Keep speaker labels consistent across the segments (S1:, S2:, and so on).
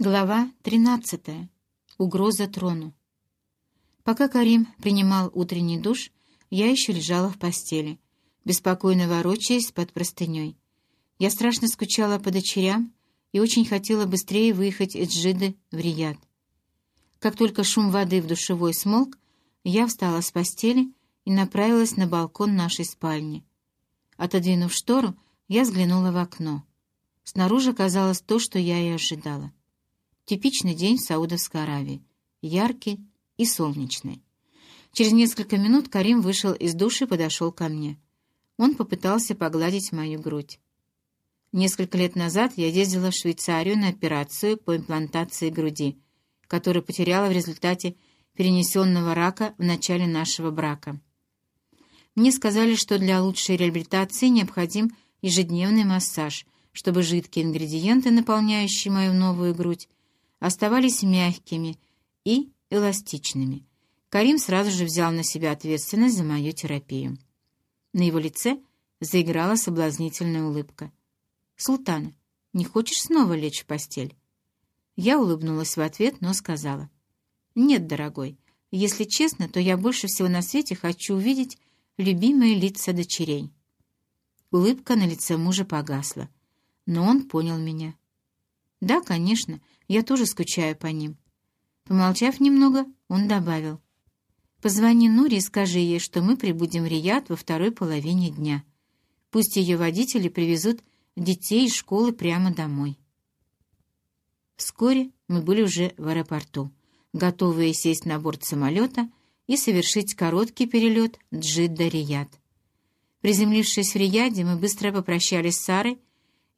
S1: Глава 13. Угроза трону. Пока Карим принимал утренний душ, я еще лежала в постели, беспокойно ворочаясь под простыней. Я страшно скучала по дочерям и очень хотела быстрее выехать из Джиды в Рияд. Как только шум воды в душевой смолк, я встала с постели и направилась на балкон нашей спальни. Отодвинув штору, я взглянула в окно. Снаружи казалось то, что я и ожидала. Типичный день в Саудовской Аравии. Яркий и солнечный. Через несколько минут Карим вышел из души и подошел ко мне. Он попытался погладить мою грудь. Несколько лет назад я ездила в Швейцарию на операцию по имплантации груди, которую потеряла в результате перенесенного рака в начале нашего брака. Мне сказали, что для лучшей реабилитации необходим ежедневный массаж, чтобы жидкие ингредиенты, наполняющие мою новую грудь, оставались мягкими и эластичными. Карим сразу же взял на себя ответственность за мою терапию. На его лице заиграла соблазнительная улыбка. «Султана, не хочешь снова лечь в постель?» Я улыбнулась в ответ, но сказала. «Нет, дорогой, если честно, то я больше всего на свете хочу увидеть любимые лица дочерей». Улыбка на лице мужа погасла, но он понял меня. «Да, конечно, я тоже скучаю по ним». Помолчав немного, он добавил. «Позвони Нуре и скажи ей, что мы прибудем в Рияд во второй половине дня. Пусть ее водители привезут детей из школы прямо домой». Вскоре мы были уже в аэропорту, готовые сесть на борт самолета и совершить короткий перелет Джидда-Рияд. Приземлившись в Рияде, мы быстро попрощались с Сарой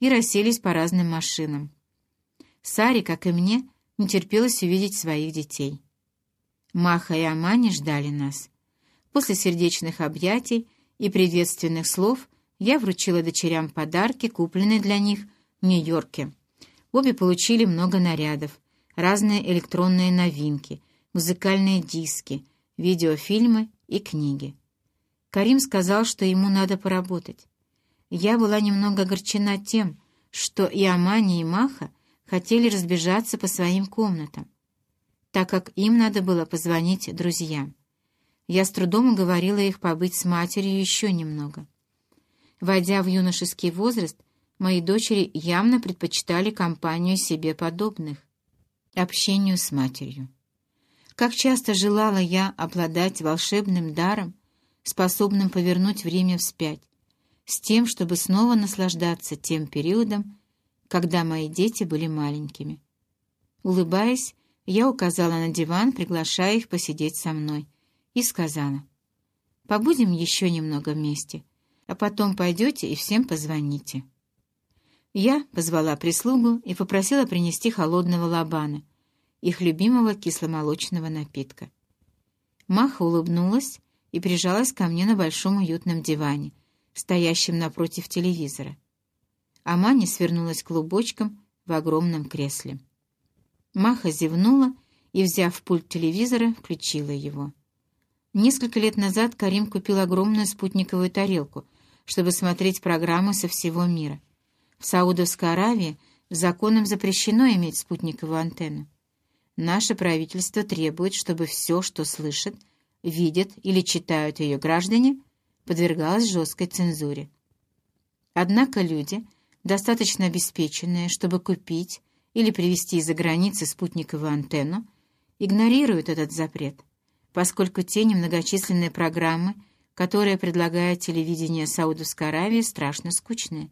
S1: и расселись по разным машинам. Саре, как и мне, не терпелось увидеть своих детей. Маха и Амани ждали нас. После сердечных объятий и приветственных слов я вручила дочерям подарки, купленные для них в Нью-Йорке. Обе получили много нарядов, разные электронные новинки, музыкальные диски, видеофильмы и книги. Карим сказал, что ему надо поработать. Я была немного огорчена тем, что и Амани, и Маха хотели разбежаться по своим комнатам, так как им надо было позвонить друзьям. Я с трудом уговорила их побыть с матерью еще немного. Войдя в юношеский возраст, мои дочери явно предпочитали компанию себе подобных, общению с матерью. Как часто желала я обладать волшебным даром, способным повернуть время вспять, с тем, чтобы снова наслаждаться тем периодом, когда мои дети были маленькими. Улыбаясь, я указала на диван, приглашая их посидеть со мной, и сказала, «Побудем еще немного вместе, а потом пойдете и всем позвоните». Я позвала прислугу и попросила принести холодного лабана, их любимого кисломолочного напитка. Маха улыбнулась и прижалась ко мне на большом уютном диване, стоящем напротив телевизора а Маня свернулась клубочком в огромном кресле. Маха зевнула и, взяв пульт телевизора, включила его. Несколько лет назад Карим купил огромную спутниковую тарелку, чтобы смотреть программы со всего мира. В Саудовской Аравии законом запрещено иметь спутниковую антенну. Наше правительство требует, чтобы все, что слышат, видят или читают ее граждане, подвергалось жесткой цензуре. Однако люди — достаточно обеспеченные, чтобы купить или привезти из-за границы спутниковую антенну, игнорируют этот запрет, поскольку те немногочисленные программы, которые предлагает телевидение Саудовской Аравии, страшно скучные.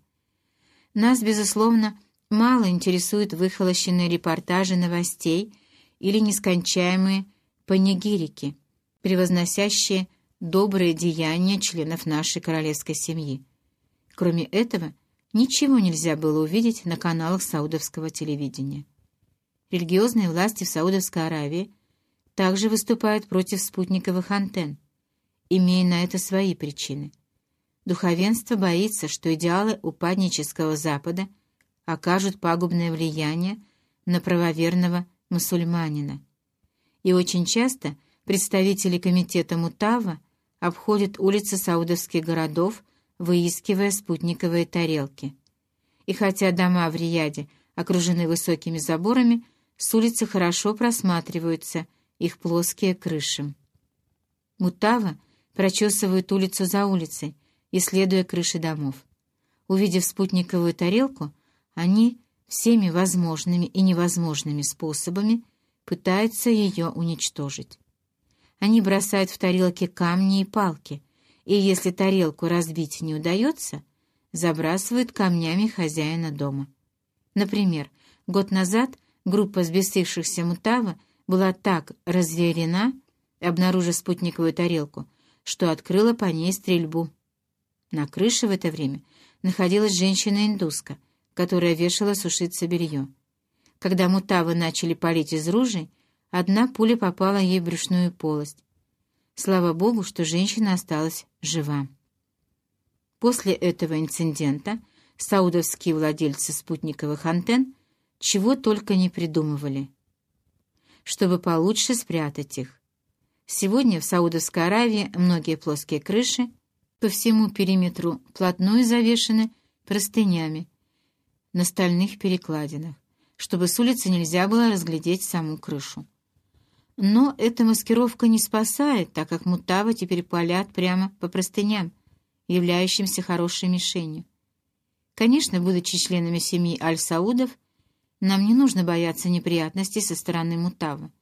S1: Нас, безусловно, мало интересуют выхолощенные репортажи новостей или нескончаемые панигирики, превозносящие добрые деяния членов нашей королевской семьи. Кроме этого, ничего нельзя было увидеть на каналах саудовского телевидения. Религиозные власти в Саудовской Аравии также выступают против спутниковых антенн, имея на это свои причины. Духовенство боится, что идеалы упаднического Запада окажут пагубное влияние на правоверного мусульманина. И очень часто представители комитета Мутава обходят улицы саудовских городов выискивая спутниковые тарелки. И хотя дома в Рияде окружены высокими заборами, с улицы хорошо просматриваются их плоские крыши. Мутава прочесывают улицу за улицей, исследуя крыши домов. Увидев спутниковую тарелку, они всеми возможными и невозможными способами пытаются ее уничтожить. Они бросают в тарелки камни и палки, и если тарелку разбить не удается, забрасывают камнями хозяина дома. Например, год назад группа сбесившихся мутава была так разъярена, обнаружив спутниковую тарелку, что открыла по ней стрельбу. На крыше в это время находилась женщина-индуска, которая вешала сушиться белье. Когда мутавы начали палить из ружей, одна пуля попала ей в брюшную полость. Слава богу, что женщина осталась жива. После этого инцидента саудовские владельцы спутниковых антенн чего только не придумывали, чтобы получше спрятать их. Сегодня в Саудовской Аравии многие плоские крыши по всему периметру плотной завешены простынями на стальных перекладинах, чтобы с улицы нельзя было разглядеть саму крышу. Но эта маскировка не спасает, так как мутавы теперь палят прямо по простыням, являющимся хорошей мишенью. Конечно, будучи членами семьи Аль-Саудов, нам не нужно бояться неприятностей со стороны Мутава.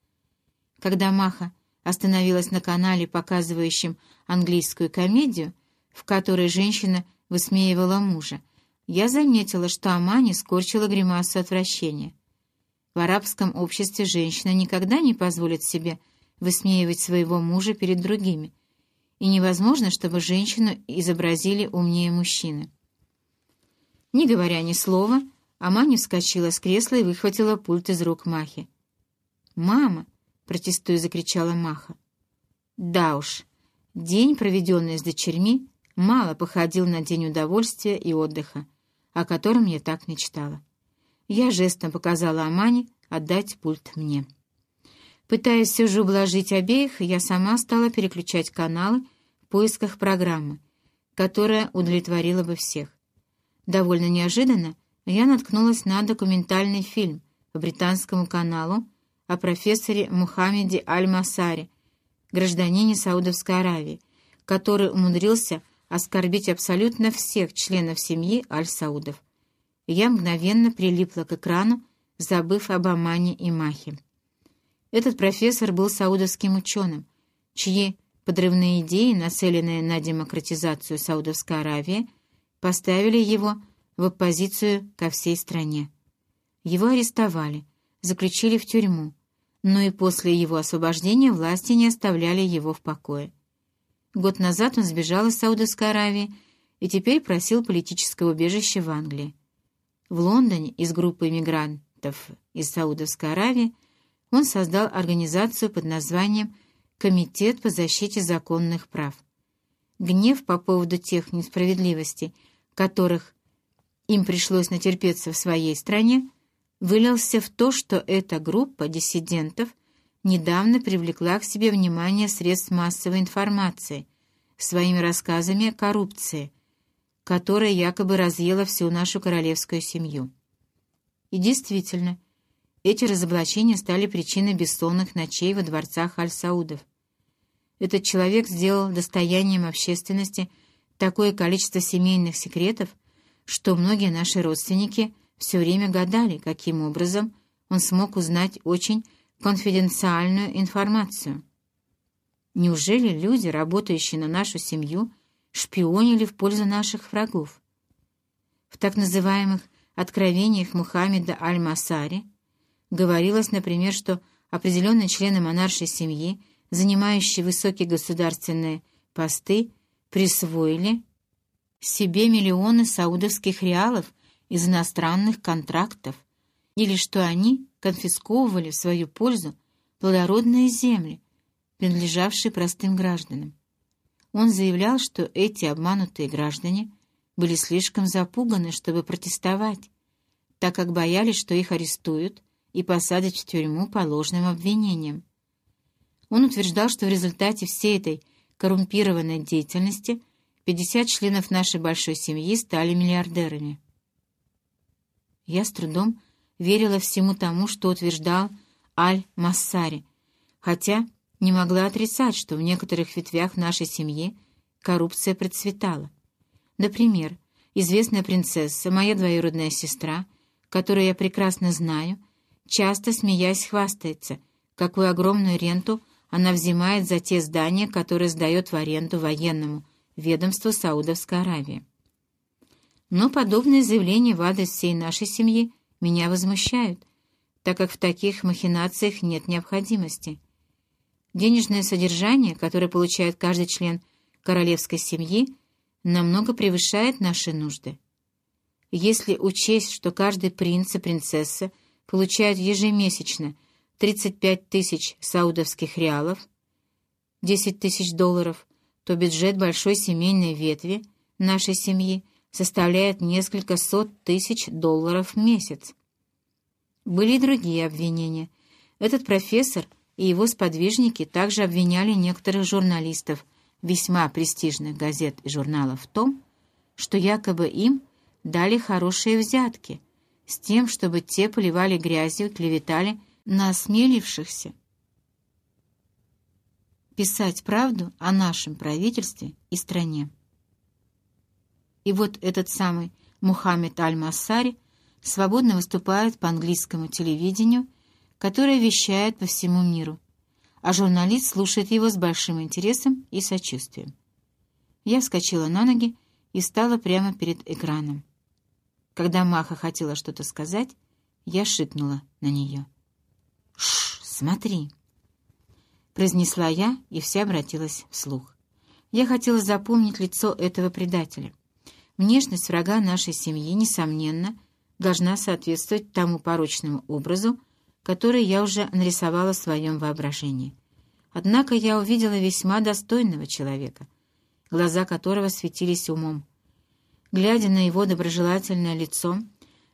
S1: Когда Маха остановилась на канале, показывающем английскую комедию, в которой женщина высмеивала мужа, я заметила, что Амани скорчила гримасу отвращения. В арабском обществе женщина никогда не позволит себе высмеивать своего мужа перед другими, и невозможно, чтобы женщину изобразили умнее мужчины. Не говоря ни слова, Амани вскочила с кресла и выхватила пульт из рук Махи. «Мама!» — протестуя закричала Маха. «Да уж, день, проведенный с дочерьми, мало походил на день удовольствия и отдыха, о котором я так мечтала. Я жестом показала Амане отдать пульт мне. Пытаясь все же ублажить обеих, я сама стала переключать каналы в поисках программы, которая удовлетворила бы всех. Довольно неожиданно я наткнулась на документальный фильм по британскому каналу о профессоре Мухаммеде Аль-Масаре, гражданине Саудовской Аравии, который умудрился оскорбить абсолютно всех членов семьи Аль-Саудов. Я мгновенно прилипла к экрану, забыв об Амане и Махе. Этот профессор был саудовским ученым, чьи подрывные идеи, нацеленные на демократизацию Саудовской Аравии, поставили его в оппозицию ко всей стране. Его арестовали, заключили в тюрьму, но и после его освобождения власти не оставляли его в покое. Год назад он сбежал из Саудовской Аравии и теперь просил политического убежища в Англии. В Лондоне из группы иммигрантов из Саудовской Аравии он создал организацию под названием «Комитет по защите законных прав». Гнев по поводу тех несправедливостей, которых им пришлось натерпеться в своей стране, вылился в то, что эта группа диссидентов недавно привлекла к себе внимание средств массовой информации своими рассказами о коррупции, которая якобы разъела всю нашу королевскую семью. И действительно, эти разоблачения стали причиной бессонных ночей во дворцах Аль-Саудов. Этот человек сделал достоянием общественности такое количество семейных секретов, что многие наши родственники все время гадали, каким образом он смог узнать очень конфиденциальную информацию. Неужели люди, работающие на нашу семью, шпионили в пользу наших врагов? В так называемых «откровениях Мухаммеда Аль-Масари» говорилось, например, что определенные члены монаршей семьи, занимающие высокие государственные посты, присвоили себе миллионы саудовских реалов из иностранных контрактов, или что они конфисковывали в свою пользу плодородные земли, принадлежавшие простым гражданам. Он заявлял, что эти обманутые граждане были слишком запуганы, чтобы протестовать, так как боялись, что их арестуют и посадят в тюрьму по ложным обвинениям. Он утверждал, что в результате всей этой коррумпированной деятельности – 50 членов нашей большой семьи стали миллиардерами. Я с трудом верила всему тому, что утверждал Аль-Массари, хотя не могла отрицать, что в некоторых ветвях нашей семьи коррупция процветала. Например, известная принцесса, моя двоюродная сестра, которую я прекрасно знаю, часто, смеясь, хвастается, какую огромную ренту она взимает за те здания, которые сдает в аренду военному ведомству Саудовской Аравии. Но подобные заявления в адрес всей нашей семьи меня возмущают, так как в таких махинациях нет необходимости. Денежное содержание, которое получает каждый член королевской семьи, намного превышает наши нужды. Если учесть, что каждый принц и принцесса получают ежемесячно 35 тысяч саудовских реалов, 10 тысяч долларов, то бюджет большой семейной ветви нашей семьи составляет несколько сот тысяч долларов в месяц. Были и другие обвинения. Этот профессор и его сподвижники также обвиняли некоторых журналистов весьма престижных газет и журналов в том, что якобы им дали хорошие взятки с тем, чтобы те поливали грязью и клеветали на осмелившихся писать правду о нашем правительстве и стране. И вот этот самый Мухаммед Аль-Массари свободно выступает по английскому телевидению, которое вещает по всему миру, а журналист слушает его с большим интересом и сочувствием. Я вскочила на ноги и стала прямо перед экраном. Когда Маха хотела что-то сказать, я шикнула на нее. «Шш, смотри!» Произнесла я, и вся обратилась вслух. Я хотела запомнить лицо этого предателя — Внешность врага нашей семьи, несомненно, должна соответствовать тому порочному образу, который я уже нарисовала в своем воображении. Однако я увидела весьма достойного человека, глаза которого светились умом. Глядя на его доброжелательное лицо,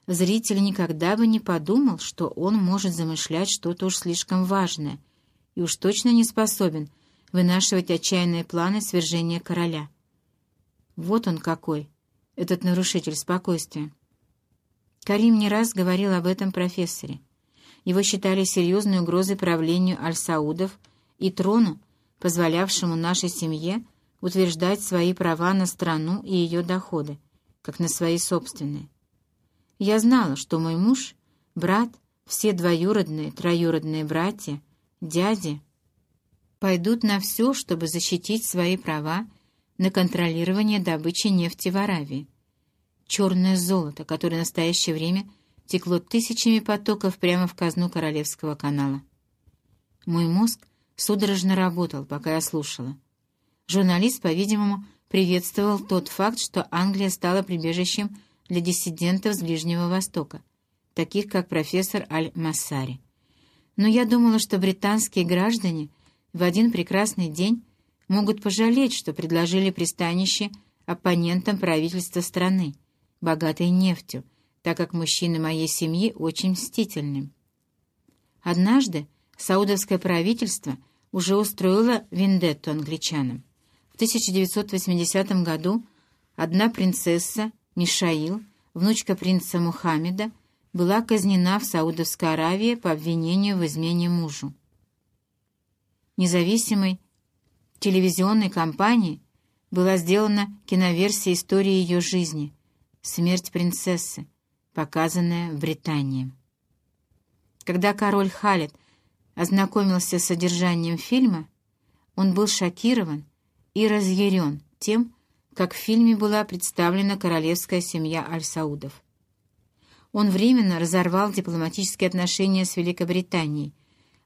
S1: зритель никогда бы не подумал, что он может замышлять что-то уж слишком важное и уж точно не способен вынашивать отчаянные планы свержения короля. Вот он какой, этот нарушитель спокойствия. Карим не раз говорил об этом профессоре. Его считали серьезной угрозой правлению Аль-Саудов и трону, позволявшему нашей семье утверждать свои права на страну и ее доходы, как на свои собственные. Я знала, что мой муж, брат, все двоюродные, троюродные братья, дяди пойдут на все, чтобы защитить свои права на контролирование добычи нефти в Аравии. Черное золото, которое в настоящее время текло тысячами потоков прямо в казну Королевского канала. Мой мозг судорожно работал, пока я слушала. Журналист, по-видимому, приветствовал тот факт, что Англия стала прибежищем для диссидентов с Ближнего Востока, таких как профессор Аль-Массари. Но я думала, что британские граждане в один прекрасный день могут пожалеть, что предложили пристанище оппонентам правительства страны, богатой нефтью, так как мужчины моей семьи очень мстительны. Однажды саудовское правительство уже устроило вендетту англичанам. В 1980 году одна принцесса, Мишаил, внучка принца Мухаммеда, была казнена в Саудовской Аравии по обвинению в измене мужу. Независимый телевизионной кампании была сделана киноверсия истории ее жизни «Смерть принцессы», показанная в Британии. Когда король Халид ознакомился с содержанием фильма, он был шокирован и разъярен тем, как в фильме была представлена королевская семья Аль-Саудов. Он временно разорвал дипломатические отношения с Великобританией,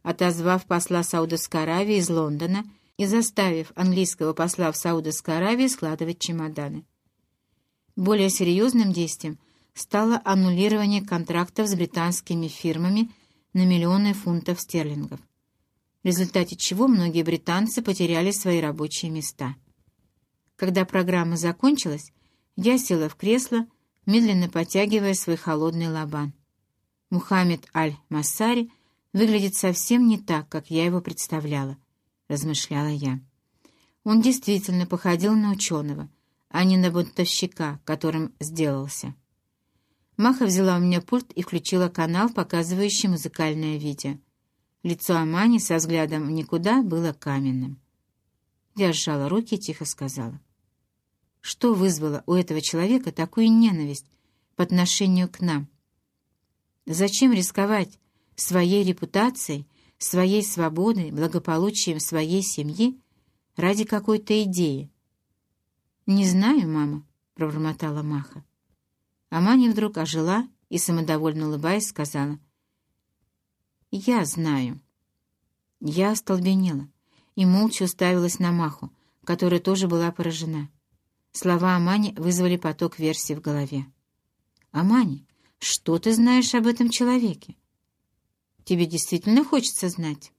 S1: отозвав посла Саудовской Аравии из Лондона и заставив английского посла в Саудовской Аравии складывать чемоданы. Более серьезным действием стало аннулирование контрактов с британскими фирмами на миллионы фунтов стерлингов, в результате чего многие британцы потеряли свои рабочие места. Когда программа закончилась, я села в кресло, медленно потягивая свой холодный лобан. Мухаммед Аль-Массари выглядит совсем не так, как я его представляла. — размышляла я. Он действительно походил на ученого, а не на бунтовщика, которым сделался. Маха взяла у меня пульт и включила канал, показывающий музыкальное видео. Лицо Амани со взглядом никуда было каменным. Я сжала руки и тихо сказала. Что вызвало у этого человека такую ненависть по отношению к нам? Зачем рисковать своей репутацией, своей свободой, благополучием своей семьи ради какой-то идеи? «Не знаю, мама», — пробормотала Маха. А Маня вдруг ожила и, самодовольно улыбаясь, сказала. «Я знаю». Я остолбенела и молча уставилась на Маху, которая тоже была поражена. Слова Амани вызвали поток версий в голове. «Амани, что ты знаешь об этом человеке? Тебе действительно хочется знать?»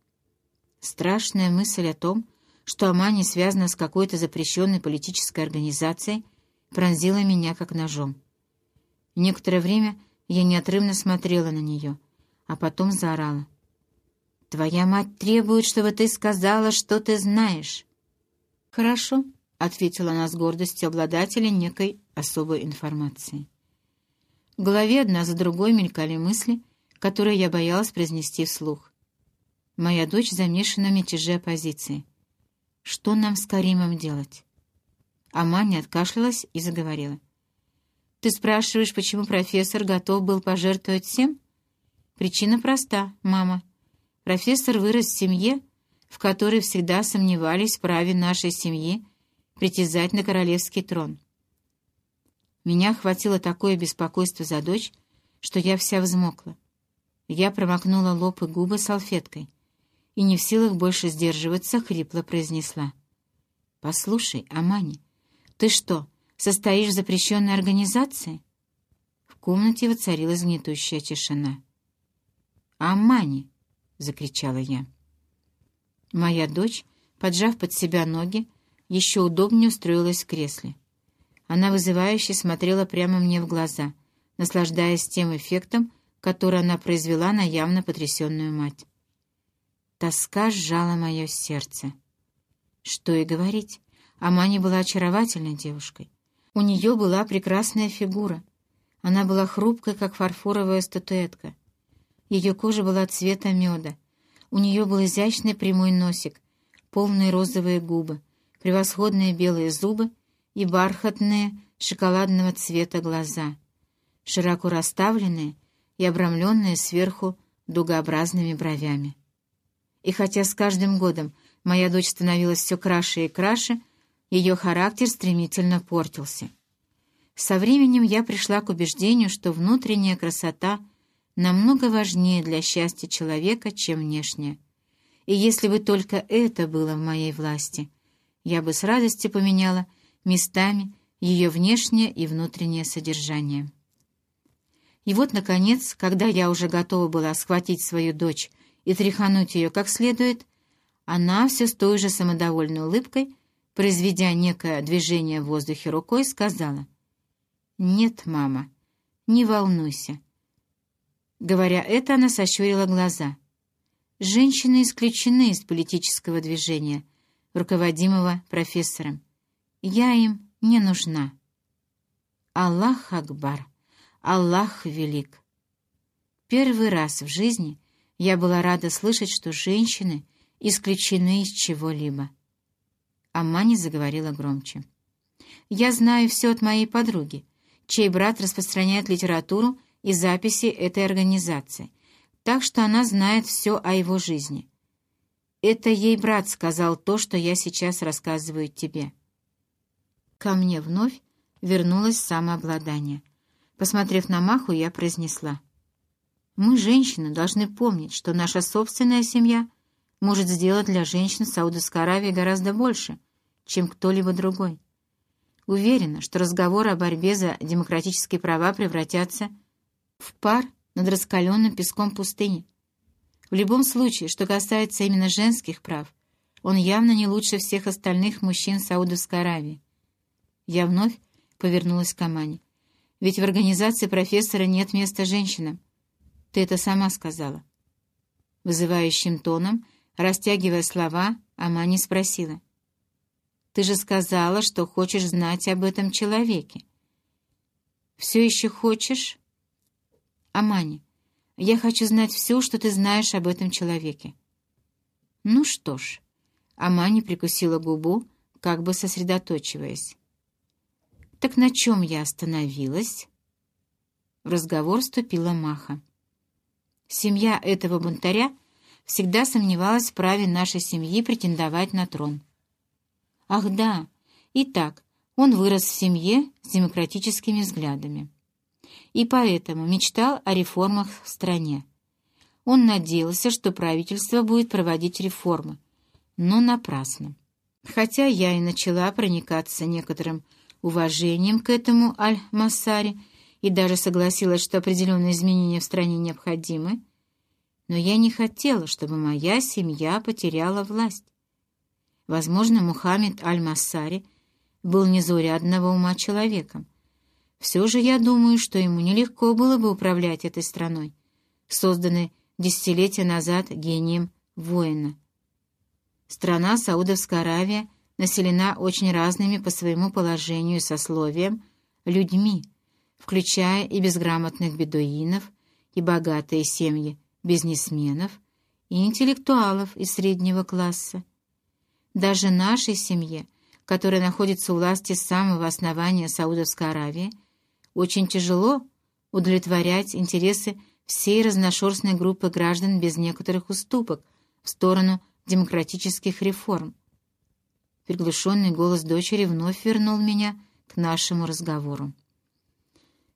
S1: Страшная мысль о том, что Амани связана с какой-то запрещенной политической организацией, пронзила меня как ножом. Некоторое время я неотрывно смотрела на нее, а потом заорала. «Твоя мать требует, чтобы ты сказала, что ты знаешь». «Хорошо», — ответила она с гордостью обладателя некой особой информации. В голове одна за другой мелькали мысли, которые я боялась произнести вслух. Моя дочь замешана в мятеже оппозиции. Что нам с Каримом делать? А Маня откашлялась и заговорила. Ты спрашиваешь, почему профессор готов был пожертвовать всем? Причина проста, мама. Профессор вырос в семье, в которой всегда сомневались в праве нашей семьи притязать на королевский трон. Меня охватило такое беспокойство за дочь, что я вся взмокла. Я промокнула лоб и губы салфеткой и, не в силах больше сдерживаться, хрипло произнесла. «Послушай, Амани, ты что, состоишь в запрещенной организации?» В комнате воцарилась гнетущая тишина. «Амани!» — закричала я. Моя дочь, поджав под себя ноги, еще удобнее устроилась в кресле. Она вызывающе смотрела прямо мне в глаза, наслаждаясь тем эффектом, который она произвела на явно потрясенную мать. Тоска сжала мое сердце. Что и говорить, Амани была очаровательной девушкой. У нее была прекрасная фигура. Она была хрупкой, как фарфоровая статуэтка. Ее кожа была цвета меда. У нее был изящный прямой носик, полные розовые губы, превосходные белые зубы и бархатные шоколадного цвета глаза, широко расставленные и обрамленные сверху дугообразными бровями. И хотя с каждым годом моя дочь становилась все краше и краше, ее характер стремительно портился. Со временем я пришла к убеждению, что внутренняя красота намного важнее для счастья человека, чем внешняя. И если бы только это было в моей власти, я бы с радостью поменяла местами ее внешнее и внутреннее содержание. И вот, наконец, когда я уже готова была схватить свою дочь и тряхануть ее как следует, она все с той же самодовольной улыбкой произведя некое движение в воздухе рукой, сказала, «Нет, мама, не волнуйся». Говоря это, она сощурила глаза. Женщины исключены из политического движения, руководимого профессором. Я им не нужна. Аллах Акбар, Аллах Велик. Первый раз в жизни я была рада слышать, что женщины исключены из чего-либо. Аммани заговорила громче. «Я знаю все от моей подруги, чей брат распространяет литературу и записи этой организации, так что она знает все о его жизни. Это ей брат сказал то, что я сейчас рассказываю тебе». Ко мне вновь вернулось самообладание. Посмотрев на Маху, я произнесла. «Мы, женщины, должны помнить, что наша собственная семья может сделать для женщин Саудовской Аравии гораздо больше, чем кто-либо другой. Уверена, что разговоры о борьбе за демократические права превратятся в пар над раскаленным песком пустыни. В любом случае, что касается именно женских прав, он явно не лучше всех остальных мужчин Саудовской Аравии. Я вновь повернулась к Амане. Ведь в организации профессора нет места женщинам. Ты это сама сказала. Вызывающим тоном, растягивая слова, Амани спросила. Ты же сказала, что хочешь знать об этом человеке. Все еще хочешь? Амани, я хочу знать все, что ты знаешь об этом человеке». «Ну что ж», — Амани прикусила губу, как бы сосредоточиваясь. «Так на чем я остановилась?» В разговор вступила Маха. Семья этого бунтаря всегда сомневалась в праве нашей семьи претендовать на трон. Ах да, итак, он вырос в семье с демократическими взглядами. И поэтому мечтал о реформах в стране. Он надеялся, что правительство будет проводить реформы, но напрасно. Хотя я и начала проникаться некоторым уважением к этому Аль-Массаре и даже согласилась, что определенные изменения в стране необходимы, но я не хотела, чтобы моя семья потеряла власть. Возможно, Мухаммед Аль-Массари был незаурядного ума человеком. Все же я думаю, что ему нелегко было бы управлять этой страной, созданной десятилетия назад гением воина. Страна Саудовская Аравия населена очень разными по своему положению и сословиям людьми, включая и безграмотных бедуинов, и богатые семьи бизнесменов и интеллектуалов из среднего класса. Даже нашей семье, которая находится у власти с самого основания Саудовской Аравии, очень тяжело удовлетворять интересы всей разношерстной группы граждан без некоторых уступок в сторону демократических реформ. Приглушенный голос дочери вновь вернул меня к нашему разговору.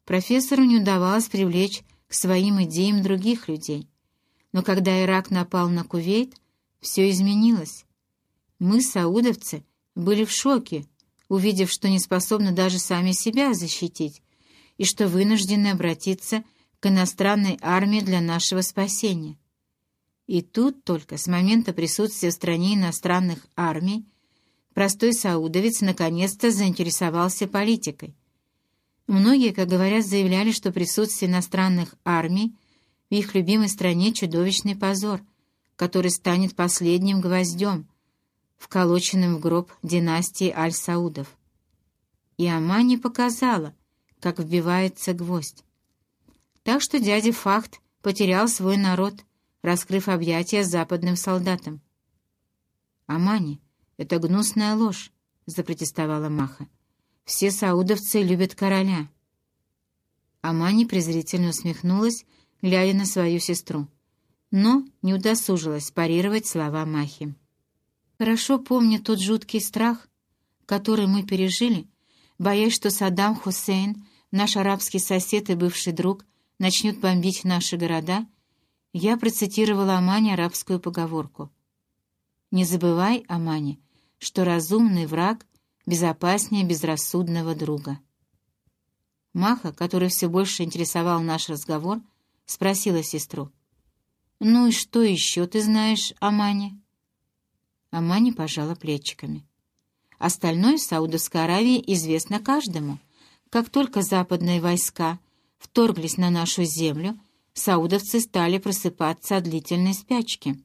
S1: Профессору не удавалось привлечь к своим идеям других людей. Но когда Ирак напал на Кувейт, все изменилось. Мы, саудовцы, были в шоке, увидев, что не способны даже сами себя защитить, и что вынуждены обратиться к иностранной армии для нашего спасения. И тут только с момента присутствия в стране иностранных армий простой саудовец наконец-то заинтересовался политикой. Многие, как говорят, заявляли, что присутствие иностранных армий в их любимой стране чудовищный позор, который станет последним гвоздем, вколоченным в гроб династии Аль-Саудов. И Амани показала, как вбивается гвоздь. Так что дядя Фахт потерял свой народ, раскрыв объятия западным солдатам. «Амани, это гнусная ложь», — запротестовала Маха. «Все саудовцы любят короля». Амани презрительно усмехнулась, глядя на свою сестру, но не удосужилась парировать слова Махи. «Хорошо помню тот жуткий страх, который мы пережили, боясь, что Саддам Хусейн, наш арабский сосед и бывший друг, начнет бомбить наши города, я процитировала Амане арабскую поговорку. «Не забывай, Амане, что разумный враг безопаснее безрассудного друга». Маха, который все больше интересовал наш разговор, — спросила сестру. «Ну и что еще ты знаешь о Мане?» Амани пожала плечиками. Остальное Саудовской Аравии известно каждому. Как только западные войска вторглись на нашу землю, саудовцы стали просыпаться от длительной спячки.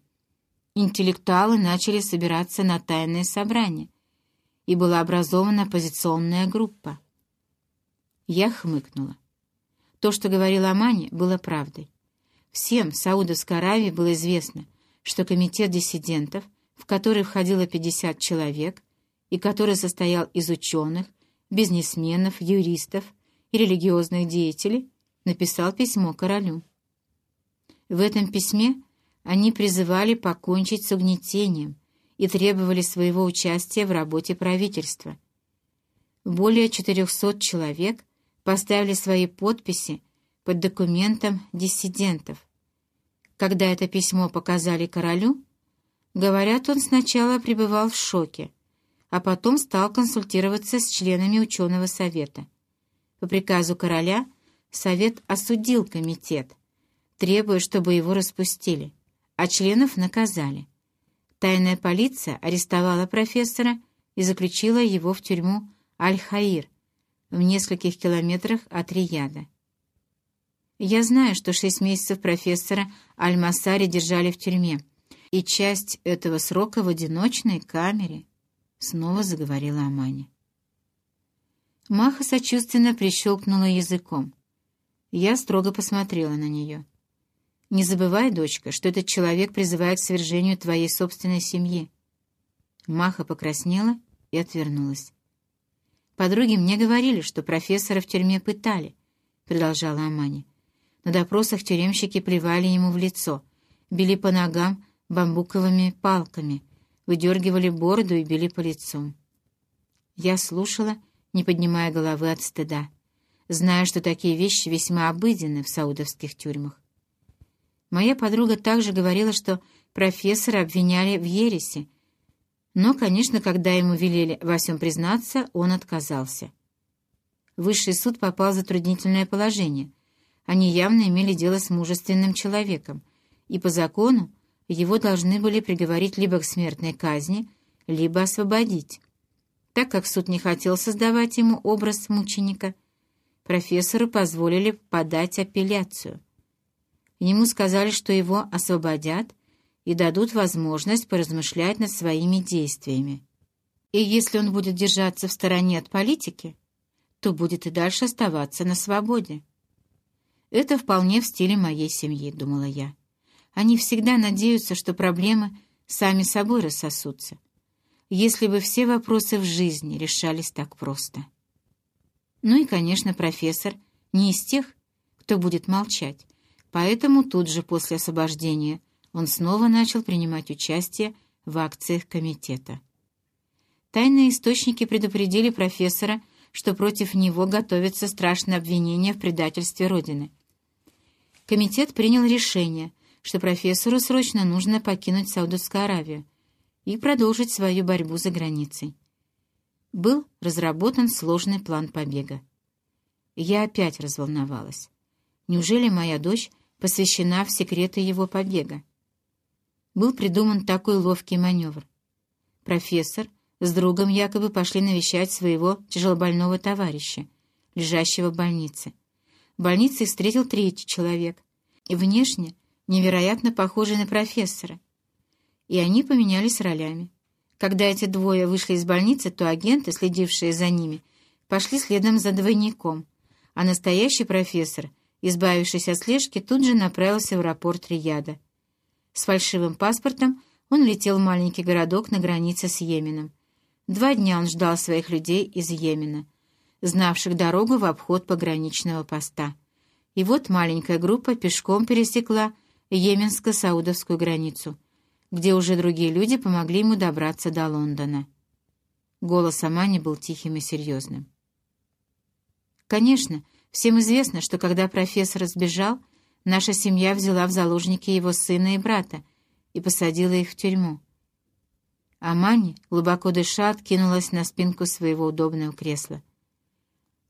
S1: Интеллектуалы начали собираться на тайные собрания, и была образована оппозиционная группа. Я хмыкнула. То, что говорила Амани, было правдой. Всем в Саудовской Аравии было известно, что комитет диссидентов, в который входило 50 человек и который состоял из ученых, бизнесменов, юристов и религиозных деятелей, написал письмо королю. В этом письме они призывали покончить с угнетением и требовали своего участия в работе правительства. Более 400 человек поставили свои подписи под документом диссидентов. Когда это письмо показали королю, говорят, он сначала пребывал в шоке, а потом стал консультироваться с членами ученого совета. По приказу короля совет осудил комитет, требуя, чтобы его распустили, а членов наказали. Тайная полиция арестовала профессора и заключила его в тюрьму Аль-Хаир, в нескольких километрах от Рияда. Я знаю, что шесть месяцев профессора Аль-Масари держали в тюрьме, и часть этого срока в одиночной камере, — снова заговорила Амани. Маха сочувственно прищелкнула языком. Я строго посмотрела на нее. «Не забывай, дочка, что этот человек призывает к свержению твоей собственной семьи». Маха покраснела и отвернулась. «Подруги мне говорили, что профессора в тюрьме пытали», — продолжала Амани. На допросах тюремщики плевали ему в лицо, били по ногам бамбуковыми палками, выдергивали бороду и били по лицу. Я слушала, не поднимая головы от стыда, зная, что такие вещи весьма обыденны в саудовских тюрьмах. Моя подруга также говорила, что профессора обвиняли в ересе, но, конечно, когда ему велели во всем признаться, он отказался. Высший суд попал в затруднительное положение. Они явно имели дело с мужественным человеком, и по закону его должны были приговорить либо к смертной казни, либо освободить. Так как суд не хотел создавать ему образ мученика, профессору позволили подать апелляцию. Ему сказали, что его освободят и дадут возможность поразмышлять над своими действиями. И если он будет держаться в стороне от политики, то будет и дальше оставаться на свободе. Это вполне в стиле моей семьи, думала я. Они всегда надеются, что проблемы сами собой рассосутся. Если бы все вопросы в жизни решались так просто. Ну и, конечно, профессор не из тех, кто будет молчать, поэтому тут же после освобождения он снова начал принимать участие в акциях комитета. Тайные источники предупредили профессора, что против него готовится страшное обвинение в предательстве Родины. Комитет принял решение, что профессору срочно нужно покинуть Саудовскую Аравию и продолжить свою борьбу за границей. Был разработан сложный план побега. Я опять разволновалась. Неужели моя дочь посвящена в секреты его побега? Был придуман такой ловкий маневр. Профессор с другом якобы пошли навещать своего тяжелобольного товарища, лежащего в больнице. В больнице их встретил третий человек, и внешне невероятно похожий на профессора. И они поменялись ролями. Когда эти двое вышли из больницы, то агенты, следившие за ними, пошли следом за двойником, а настоящий профессор, избавившись от слежки, тут же направился в аэропорт Рияда. С фальшивым паспортом он летел в маленький городок на границе с Йеменом. Два дня он ждал своих людей из Йемена, знавших дорогу в обход пограничного поста. И вот маленькая группа пешком пересекла йеменско-саудовскую границу, где уже другие люди помогли ему добраться до Лондона. Голос Амани был тихим и серьезным. Конечно, всем известно, что когда профессор сбежал, наша семья взяла в заложники его сына и брата и посадила их в тюрьму. Амани, глубоко дыша, откинулась на спинку своего удобного кресла.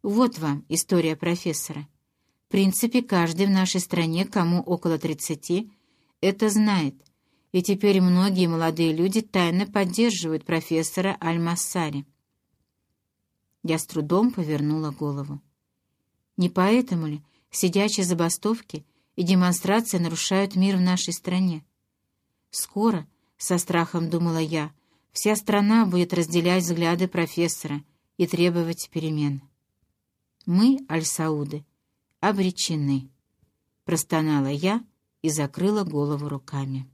S1: «Вот вам история профессора. В принципе, каждый в нашей стране, кому около тридцати, это знает, и теперь многие молодые люди тайно поддерживают профессора Аль-Массари». Я с трудом повернула голову. Не поэтому ли сидячие забастовки и демонстрации нарушают мир в нашей стране? Скоро, со страхом думала я, вся страна будет разделять взгляды профессора и требовать перемен. Мы, Аль-Сауды, обречены, простонала я и закрыла голову руками.